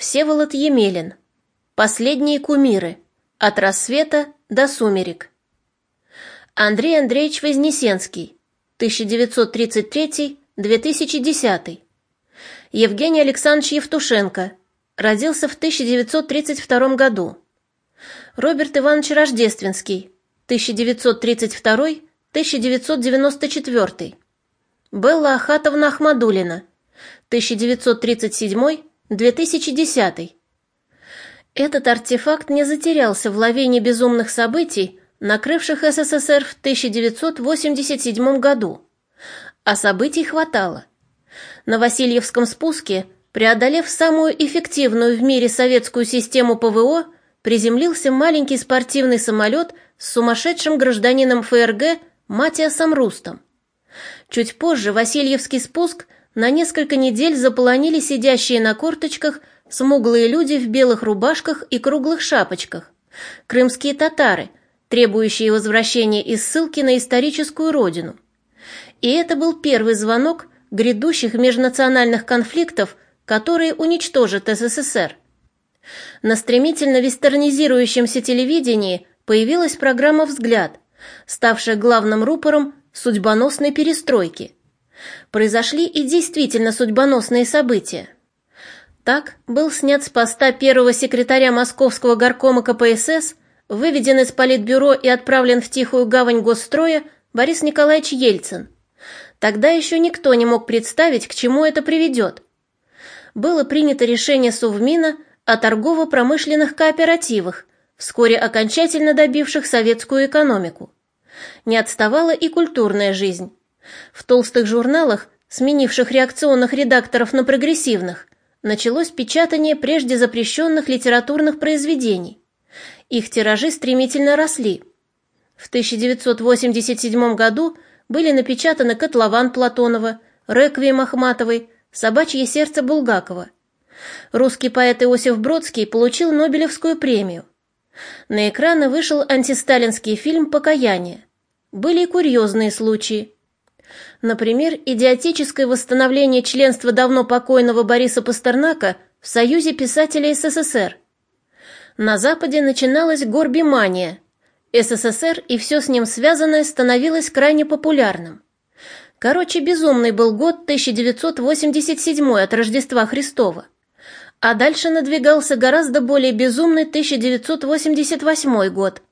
Всеволод Емелин. Последние кумиры. От рассвета до сумерек. Андрей Андреевич Вознесенский. 1933-2010. Евгений Александрович Евтушенко. Родился в 1932 году. Роберт Иванович Рождественский. 1932-1994. Белла Ахатовна Ахмадулина. 1937-2010. Этот артефакт не затерялся в лавине безумных событий, накрывших СССР в 1987 году. А событий хватало. На Васильевском спуске, преодолев самую эффективную в мире советскую систему ПВО, приземлился маленький спортивный самолет с сумасшедшим гражданином ФРГ Матиасом Рустом. Чуть позже Васильевский спуск на несколько недель заполонили сидящие на корточках смуглые люди в белых рубашках и круглых шапочках, крымские татары, требующие возвращения из ссылки на историческую родину. И это был первый звонок грядущих межнациональных конфликтов, которые уничтожат СССР. На стремительно вестернизирующемся телевидении появилась программа «Взгляд», ставшая главным рупором судьбоносной перестройки. Произошли и действительно судьбоносные события. Так был снят с поста первого секретаря Московского горкома КПСС, выведен из политбюро и отправлен в тихую гавань госстроя Борис Николаевич Ельцин. Тогда еще никто не мог представить, к чему это приведет. Было принято решение Совмина о торгово-промышленных кооперативах, вскоре окончательно добивших советскую экономику. Не отставала и культурная жизнь. В толстых журналах, сменивших реакционных редакторов на прогрессивных, началось печатание прежде запрещенных литературных произведений. Их тиражи стремительно росли. В 1987 году были напечатаны «Котлован» Платонова, «Реквием» Ахматовой, «Собачье сердце» Булгакова. Русский поэт Иосиф Бродский получил Нобелевскую премию. На экраны вышел антисталинский фильм «Покаяние». Были и курьезные случаи. Например, идиотическое восстановление членства давно покойного Бориса Пастернака в Союзе писателей СССР. На Западе начиналась горбимания. СССР и все с ним связанное становилось крайне популярным. Короче, безумный был год 1987 от Рождества Христова. А дальше надвигался гораздо более безумный 1988 год,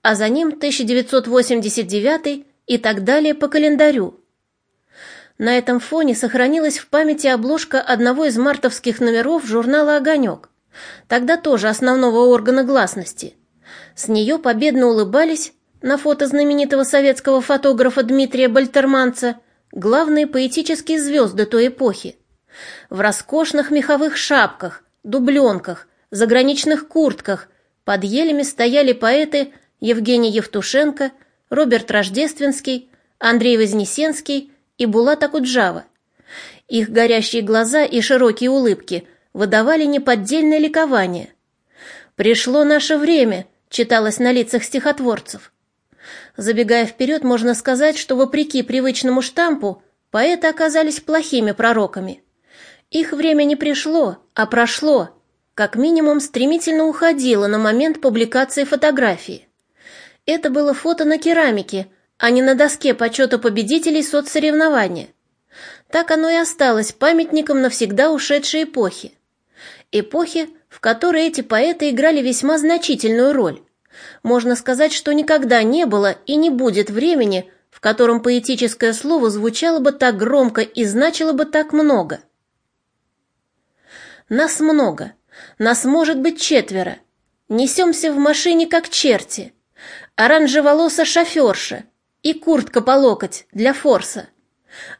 а за ним 1989 и так далее по календарю. На этом фоне сохранилась в памяти обложка одного из мартовских номеров журнала «Огонек», тогда тоже основного органа гласности. С нее победно улыбались на фото знаменитого советского фотографа Дмитрия Бальтерманца главные поэтические звезды той эпохи. В роскошных меховых шапках, дубленках, заграничных куртках под елями стояли поэты Евгений Евтушенко, Роберт Рождественский, Андрей Вознесенский и Булат Акуджава. Их горящие глаза и широкие улыбки выдавали неподдельное ликование. «Пришло наше время», читалось на лицах стихотворцев. Забегая вперед, можно сказать, что вопреки привычному штампу поэты оказались плохими пророками. Их время не пришло, а прошло, как минимум стремительно уходило на момент публикации фотографии. Это было фото на керамике, а не на доске почета победителей соцсоревнования. Так оно и осталось памятником навсегда ушедшей эпохи. Эпохи, в которой эти поэты играли весьма значительную роль. Можно сказать, что никогда не было и не будет времени, в котором поэтическое слово звучало бы так громко и значило бы так много – нас много. Нас может быть четверо. Несемся в машине, как черти. Оранжеволоса шоферша и куртка по локоть для форса.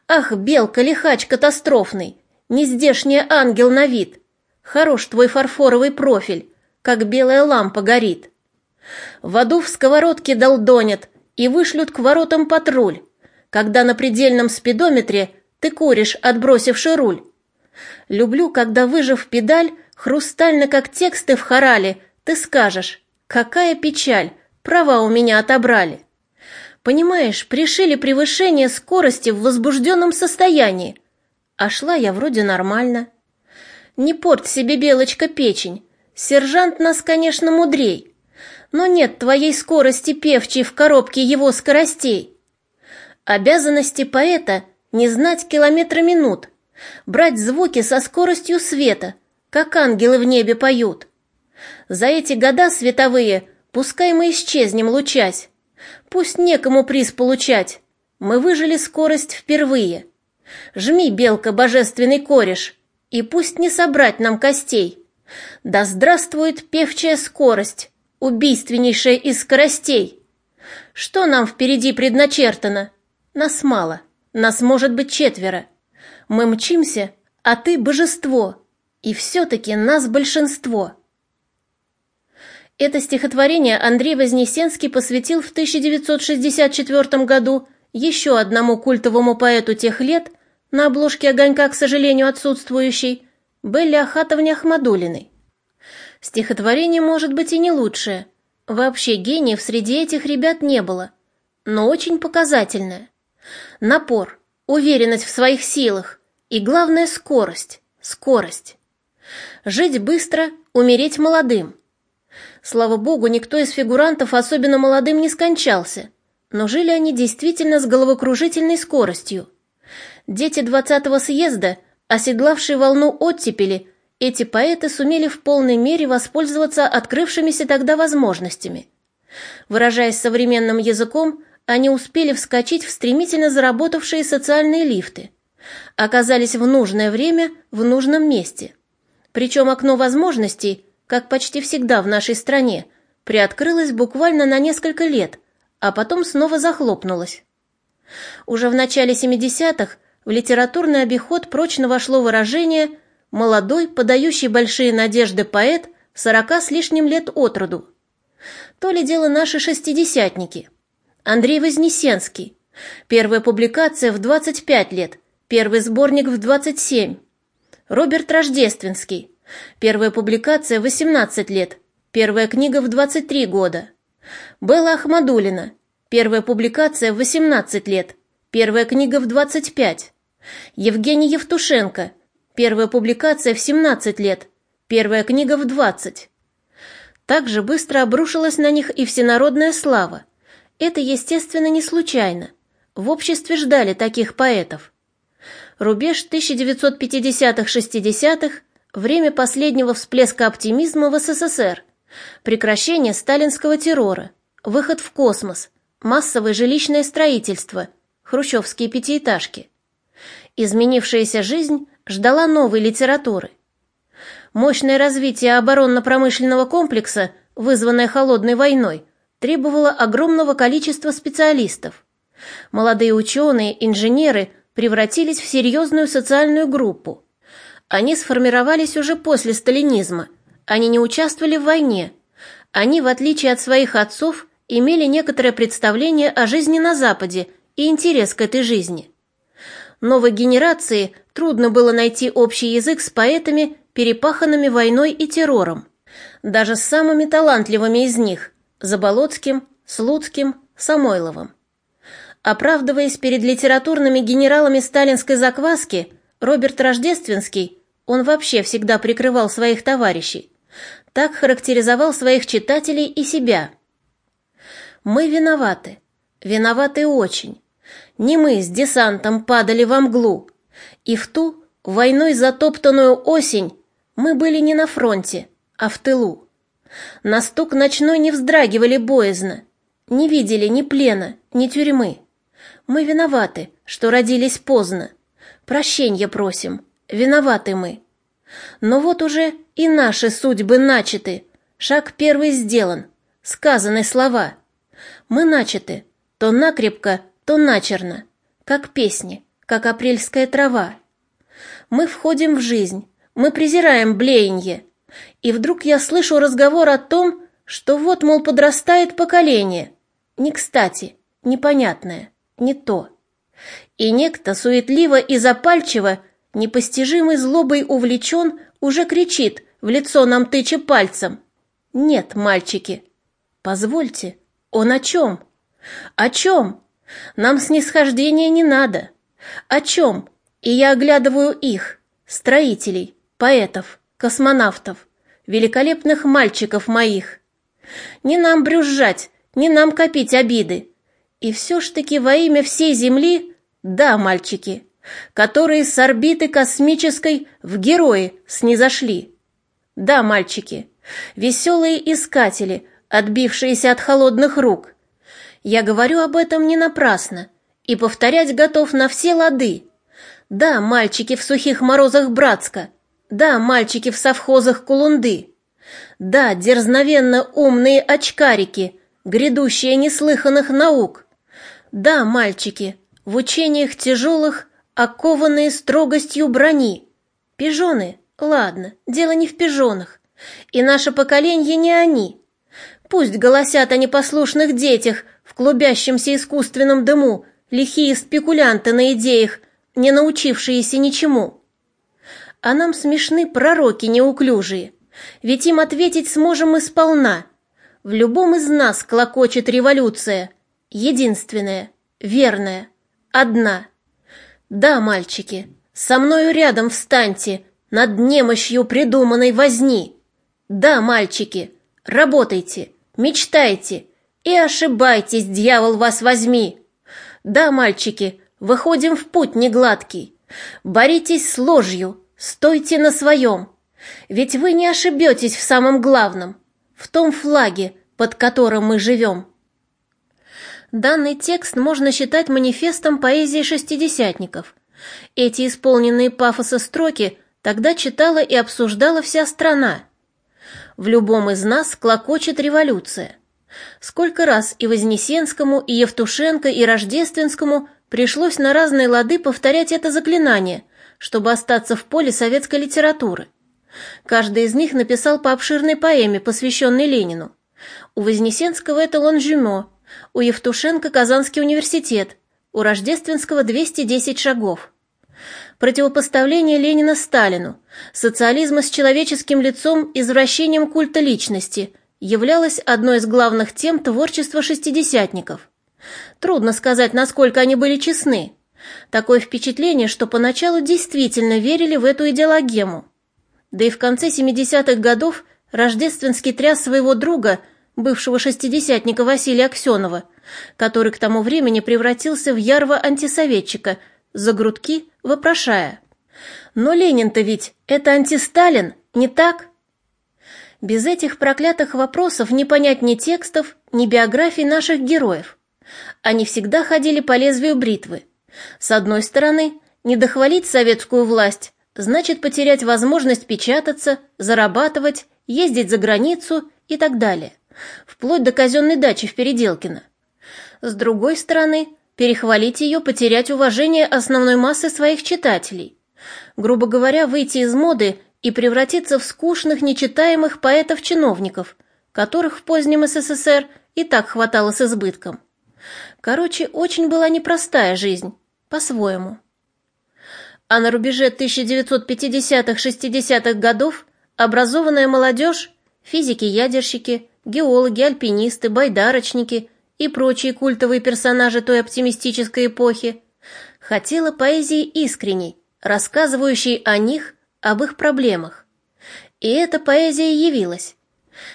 Ах, белка, лихач катастрофный, нездешний ангел на вид. Хорош твой фарфоровый профиль, как белая лампа горит. В аду в сковородке долдонят и вышлют к воротам патруль, когда на предельном спидометре ты куришь, отбросивший руль. Люблю, когда, выжив педаль, хрустально, как тексты в хорале, ты скажешь, какая печаль, права у меня отобрали. Понимаешь, пришили превышение скорости в возбужденном состоянии, а шла я вроде нормально. Не порть себе, Белочка, печень. Сержант нас, конечно, мудрей. Но нет твоей скорости певчей в коробке его скоростей. Обязанности поэта — не знать километра минут, брать звуки со скоростью света, как ангелы в небе поют. За эти года световые пускай мы исчезнем, лучась, пусть некому приз получать, мы выжили скорость впервые. Жми, белка, божественный кореш, и пусть не собрать нам костей. Да здравствует певчая скорость, убийственнейшая из скоростей. Что нам впереди предначертано? Нас мало, нас может быть четверо. Мы мчимся, а ты божество, и все-таки нас большинство. Это стихотворение Андрей Вознесенский посвятил в 1964 году еще одному культовому поэту тех лет, на обложке огонька, к сожалению, отсутствующей, Белли Ахатовне Ахмадулиной. Стихотворение может быть и не лучшее. Вообще гениев среди этих ребят не было, но очень показательное. Напор, уверенность в своих силах и, главное, скорость, скорость. Жить быстро, умереть молодым. Слава богу, никто из фигурантов особенно молодым не скончался – но жили они действительно с головокружительной скоростью. Дети двадцатого съезда, оседлавшие волну оттепели, эти поэты сумели в полной мере воспользоваться открывшимися тогда возможностями. Выражаясь современным языком, они успели вскочить в стремительно заработавшие социальные лифты. Оказались в нужное время в нужном месте. Причем окно возможностей, как почти всегда в нашей стране, приоткрылось буквально на несколько лет, а потом снова захлопнулась. Уже в начале 70-х в литературный обиход прочно вошло выражение «молодой, подающий большие надежды поэт, сорока с лишним лет от роду». То ли дело наши шестидесятники. Андрей Вознесенский. Первая публикация в 25 лет, первый сборник в 27. Роберт Рождественский. Первая публикация в 18 лет, первая книга в 23 года. Белла Ахмадулина. Первая публикация в 18 лет. Первая книга в 25. Евгений Евтушенко. Первая публикация в 17 лет. Первая книга в 20. Также быстро обрушилась на них и всенародная слава. Это, естественно, не случайно. В обществе ждали таких поэтов. Рубеж 1950-60-х – время последнего всплеска оптимизма в СССР – Прекращение сталинского террора, выход в космос, массовое жилищное строительство, хрущевские пятиэтажки. Изменившаяся жизнь ждала новой литературы. Мощное развитие оборонно-промышленного комплекса, вызванное холодной войной, требовало огромного количества специалистов. Молодые ученые, инженеры превратились в серьезную социальную группу. Они сформировались уже после сталинизма – они не участвовали в войне. Они, в отличие от своих отцов, имели некоторое представление о жизни на Западе и интерес к этой жизни. Новой генерации трудно было найти общий язык с поэтами, перепаханными войной и террором. Даже с самыми талантливыми из них – Заболоцким, Слуцким, Самойловым. Оправдываясь перед литературными генералами сталинской закваски, Роберт Рождественский, он вообще всегда прикрывал своих товарищей, так характеризовал своих читателей и себя. «Мы виноваты. Виноваты очень. Не мы с десантом падали во мглу. И в ту, войной затоптанную осень, мы были не на фронте, а в тылу. На стук ночной не вздрагивали боязно, не видели ни плена, ни тюрьмы. Мы виноваты, что родились поздно. Прощенья просим, виноваты мы. Но вот уже и наши судьбы начаты. Шаг первый сделан. Сказаны слова. Мы начаты. То накрепко, то начерно. Как песни, как апрельская трава. Мы входим в жизнь. Мы презираем блеяние. И вдруг я слышу разговор о том, что вот, мол, подрастает поколение. Не кстати, непонятное, не то. И некто суетливо и запальчиво непостижимой злобой увлечен, уже кричит, в лицо нам тыча пальцем. Нет, мальчики. Позвольте, он о чем? О чем? Нам снисхождения не надо. О чем? И я оглядываю их, строителей, поэтов. космонавтов, великолепных мальчиков моих. Не нам брюзжать, не нам копить обиды. И все ж таки во имя всей Земли, да, мальчики, которые с орбиты космической в герои снизошли. Да, мальчики, веселые искатели, отбившиеся от холодных рук. Я говорю об этом не напрасно и повторять готов на все лады. Да, мальчики в сухих морозах Братска, да, мальчики в совхозах Кулунды, да, дерзновенно умные очкарики, грядущие неслыханных наук, да, мальчики, в учениях тяжелых, окованные строгостью брони. Пижоны, ладно, дело не в пижонах. И наше поколение не они. Пусть голосят о непослушных детях в клубящемся искусственном дыму, лихие спекулянты на идеях, не научившиеся ничему. А нам смешны пророки неуклюжие, ведь им ответить сможем мы сполна. В любом из нас клокочет революция — единственная, верная, одна. Да, мальчики, со мною рядом встаньте, над немощью придуманной возни. Да, мальчики, работайте, мечтайте и ошибайтесь, дьявол вас возьми. Да, мальчики, выходим в путь негладкий. Боритесь с ложью, стойте на своем. Ведь вы не ошибетесь в самом главном, в том флаге, под которым мы живем. Данный текст можно считать манифестом поэзии шестидесятников. Эти исполненные пафоса строки тогда читала и обсуждала вся страна. В любом из нас клокочет революция. Сколько раз и Вознесенскому, и Евтушенко, и Рождественскому пришлось на разные лады повторять это заклинание, чтобы остаться в поле советской литературы. Каждый из них написал по обширной поэме, посвященной Ленину. У Вознесенского это «Лонжюмо», у Евтушенко Казанский университет, у Рождественского 210 шагов. Противопоставление Ленина Сталину, социализма с человеческим лицом извращением культа личности являлось одной из главных тем творчества шестидесятников. Трудно сказать, насколько они были честны. Такое впечатление, что поначалу действительно верили в эту идеологему. Да и в конце 70-х годов Рождественский тряс своего друга – бывшего шестидесятника Василия Аксенова, который к тому времени превратился в ярого антисоветчика, за грудки вопрошая. «Но Ленин-то ведь это антисталин, не так?» Без этих проклятых вопросов не понять ни текстов, ни биографий наших героев. Они всегда ходили по лезвию бритвы. С одной стороны, не дохвалить советскую власть значит потерять возможность печататься, зарабатывать, ездить за границу и так далее вплоть до казенной дачи в Переделкино. С другой стороны, перехвалить ее, потерять уважение основной массы своих читателей. Грубо говоря, выйти из моды и превратиться в скучных, нечитаемых поэтов-чиновников, которых в позднем СССР и так хватало с избытком. Короче, очень была непростая жизнь, по-своему. А на рубеже 1950-60-х годов образованная молодежь, физики-ядерщики, геологи, альпинисты, байдарочники и прочие культовые персонажи той оптимистической эпохи, хотела поэзии искренней, рассказывающей о них, об их проблемах. И эта поэзия явилась.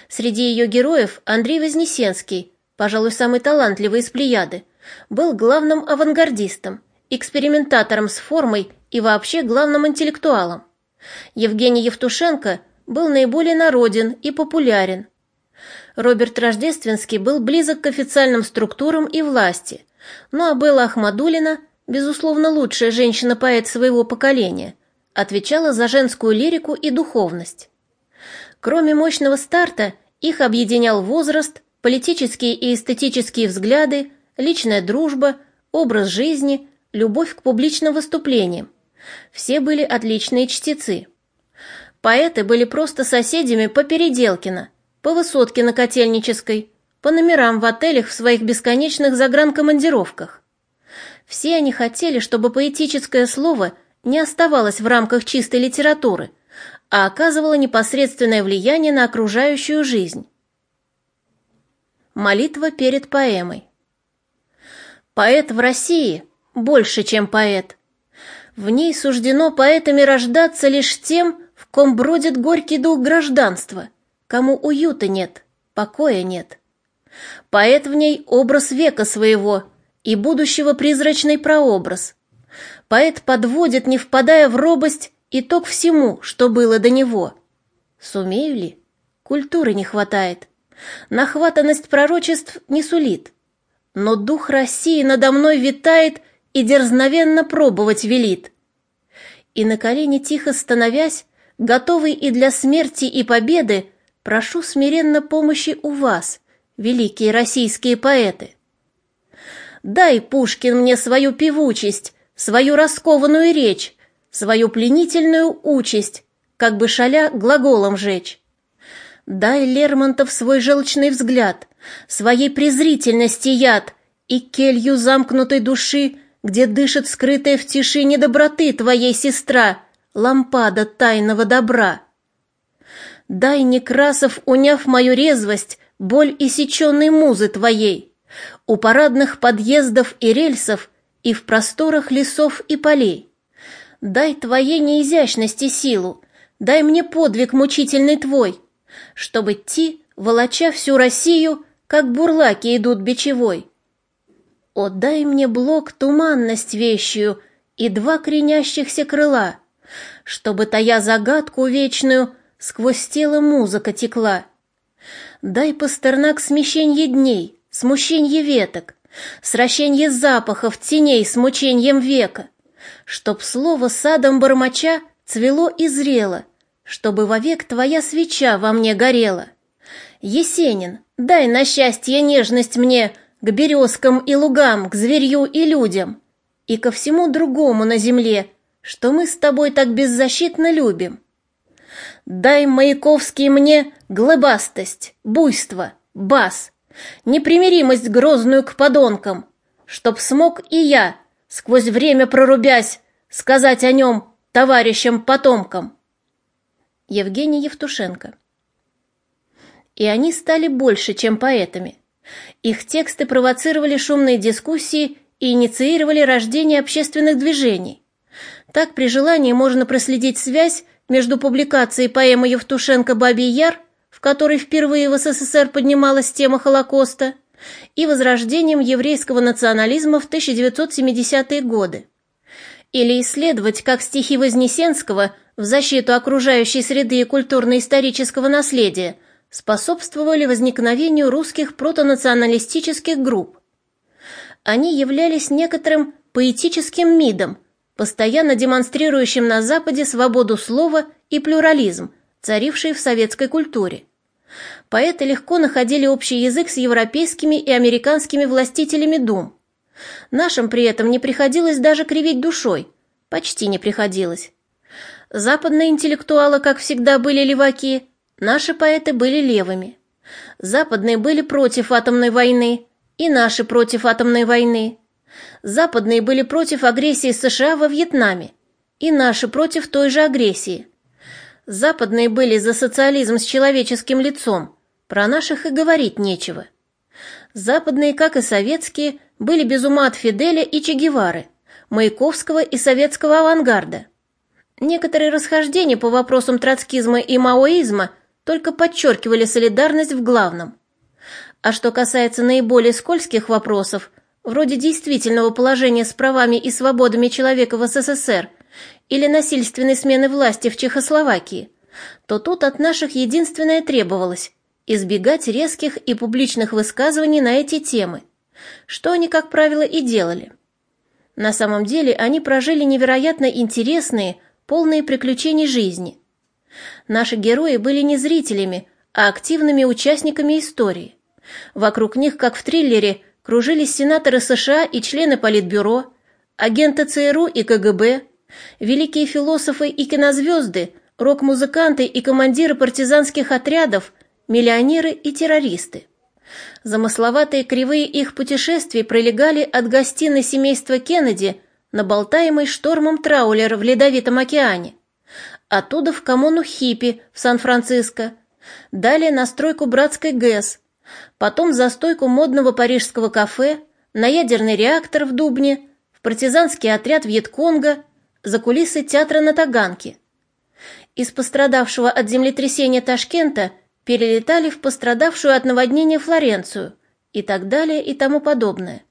Среди ее героев Андрей Вознесенский, пожалуй, самый талантливый из плеяды, был главным авангардистом, экспериментатором с формой и вообще главным интеллектуалом. Евгений Евтушенко был наиболее народен и популярен, Роберт Рождественский был близок к официальным структурам и власти, ну а Белла Ахмадулина, безусловно лучшая женщина-поэт своего поколения, отвечала за женскую лирику и духовность. Кроме мощного старта, их объединял возраст, политические и эстетические взгляды, личная дружба, образ жизни, любовь к публичным выступлениям. Все были отличные чтецы. Поэты были просто соседями по Переделкино – по высотке на Котельнической, по номерам в отелях в своих бесконечных загранкомандировках. Все они хотели, чтобы поэтическое слово не оставалось в рамках чистой литературы, а оказывало непосредственное влияние на окружающую жизнь. Молитва перед поэмой. Поэт в России больше, чем поэт. В ней суждено поэтами рождаться лишь тем, в ком бродит горький дух гражданства, кому уюта нет, покоя нет. Поэт в ней образ века своего и будущего призрачный прообраз. Поэт подводит, не впадая в робость, итог всему, что было до него. Сумею ли? Культуры не хватает. Нахватанность пророчеств не сулит. Но дух России надо мной витает и дерзновенно пробовать велит. И на колени тихо становясь, готовый и для смерти, и победы, прошу смиренно помощи у вас, великие российские поэты. Дай, Пушкин, мне свою певучесть, свою раскованную речь, свою пленительную участь, как бы шаля глаголом жечь. Дай Лермонтов свой желчный взгляд, своей презрительности яд и келью замкнутой души, где дышит скрытая в тишине доброты твоей сестра, лампада тайного добра. Дай, Некрасов, уняв мою резвость, боль иссеченной музы твоей, у парадных подъездов и рельсов и в просторах лесов и полей. Дай твоей неизящности силу, дай мне подвиг мучительный твой, чтобы идти, волоча всю Россию, как бурлаки идут бичевой. О, дай мне блок туманность вещью и два кренящихся крыла, чтобы тая загадку вечную сквозь тело музыка текла. Дай Пастернак смещенье дней, смущенье веток, сращенье запахов, теней с мученьем века, чтоб слово садом бормоча цвело и зрело, чтобы вовек твоя свеча во мне горела. Есенин, дай на счастье нежность мне к березкам и лугам, к зверью и людям, и ко всему другому на земле, что мы с тобой так беззащитно любим. Дай, Маяковский, мне глыбастость, буйство, бас, непримиримость грозную к подонкам, чтоб смог и я, сквозь время прорубясь, сказать о нем товарищам-потомкам. Евгений Евтушенко И они стали больше, чем поэтами. Их тексты провоцировали шумные дискуссии и инициировали рождение общественных движений. Так при желании можно проследить связь между публикацией поэмы Евтушенко «Бабий Яр», в которой впервые в СССР поднималась тема Холокоста, и возрождением еврейского национализма в 1970-е годы. Или исследовать, как стихи Вознесенского в защиту окружающей среды и культурно-исторического наследия способствовали возникновению русских протонационалистических групп. Они являлись некоторым поэтическим мидом, постоянно демонстрирующим на Западе свободу слова и плюрализм, царивший в советской культуре поэты легко находили общий язык с европейскими и американскими властителями дум. Нашим при этом не приходилось даже кривить душой, почти не приходилось. Западные интеллектуалы, как всегда, были леваки, наши поэты были левыми. Западные были против атомной войны, и наши против атомной войны. Западные были против агрессии США во Вьетнаме, и наши против той же агрессии. Западные были за социализм с человеческим лицом, про наших и говорить нечего. Западные, как и советские, были без ума от Фиделя и Че Гевары, Маяковского и советского авангарда. Некоторые расхождения по вопросам троцкизма и маоизма только подчеркивали солидарность в главном. А что касается наиболее скользких вопросов, вроде действительного положения с правами и свободами человека в СССР или насильственной смены власти в Чехословакии, то тут от наших единственное требовалось – избегать резких и публичных высказываний на эти темы, что они, как правило, и делали. На самом деле они прожили невероятно интересные, полные приключений жизни. Наши герои были не зрителями, а активными участниками истории. Вокруг них, как в триллере, кружились сенаторы США и члены Политбюро, агенты ЦРУ и КГБ, Великие философы и кинозвезды, рок-музыканты и командиры партизанских отрядов, миллионеры и террористы. Замысловатые кривые их путешествий пролегали от гостиной семейства Кеннеди на болтаемый штормом траулер в Ледовитом океане, оттуда в коммуну хиппи в Сан-Франциско, далее на стройку братской ГЭС, потом за стойку модного парижского кафе, на ядерный реактор в Дубне, в партизанский отряд Вьетконга – за кулисы театра на Таганке. из пострадавшего от землетрясения Ташкента перелетали в пострадавшую от наводнения Флоренцию и так далее и тому подобное.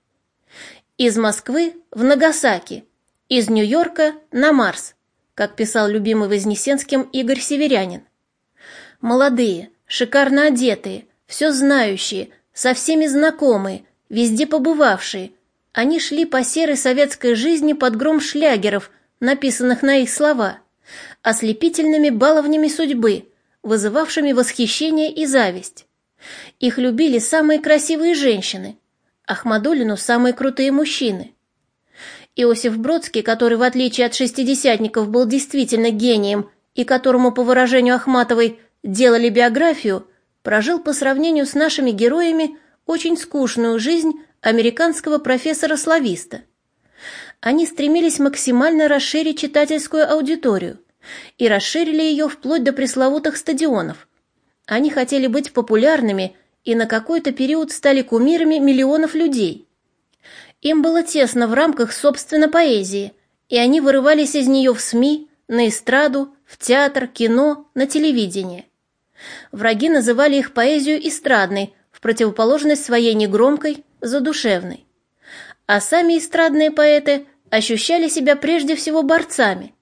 Из Москвы в Нагасаки, из Нью-Йорка на Марс, как писал любимый Вознесенским Игорь Северянин. Молодые, шикарно одетые, все знающие, со всеми знакомые, везде побывавшие, они шли по серой советской жизни под гром шлягеров, написанных на их слова, ослепительными баловнями судьбы, вызывавшими восхищение и зависть. Их любили самые красивые женщины, Ахмадулину самые крутые мужчины. Иосиф Бродский, который в отличие от шестидесятников был действительно гением и которому, по выражению Ахматовой, делали биографию, прожил по сравнению с нашими героями очень скучную жизнь американского профессора-слависта. Они стремились максимально расширить читательскую аудиторию и расширили ее вплоть до пресловутых стадионов. Они хотели быть популярными и на какой-то период стали кумирами миллионов людей. Им было тесно в рамках собственной поэзии, и они вырывались из нее в СМИ, на эстраду, в театр, кино, на телевидение. Враги называли их поэзию эстрадной, в противоположность своей негромкой, задушевной. А сами эстрадные поэты ощущали себя прежде всего борцами,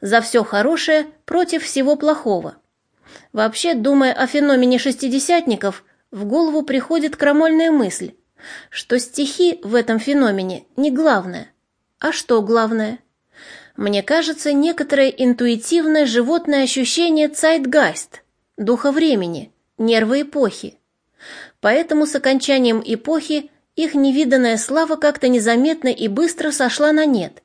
за все хорошее против всего плохого. Вообще, думая о феномене шестидесятников, в голову приходит крамольная мысль, что стихи в этом феномене не главное. А что главное? Мне кажется, некоторое интуитивное животное ощущение цайтгайст, духа времени, нервы эпохи. Поэтому с окончанием эпохи их невиданная слава как-то незаметно и быстро сошла на нет.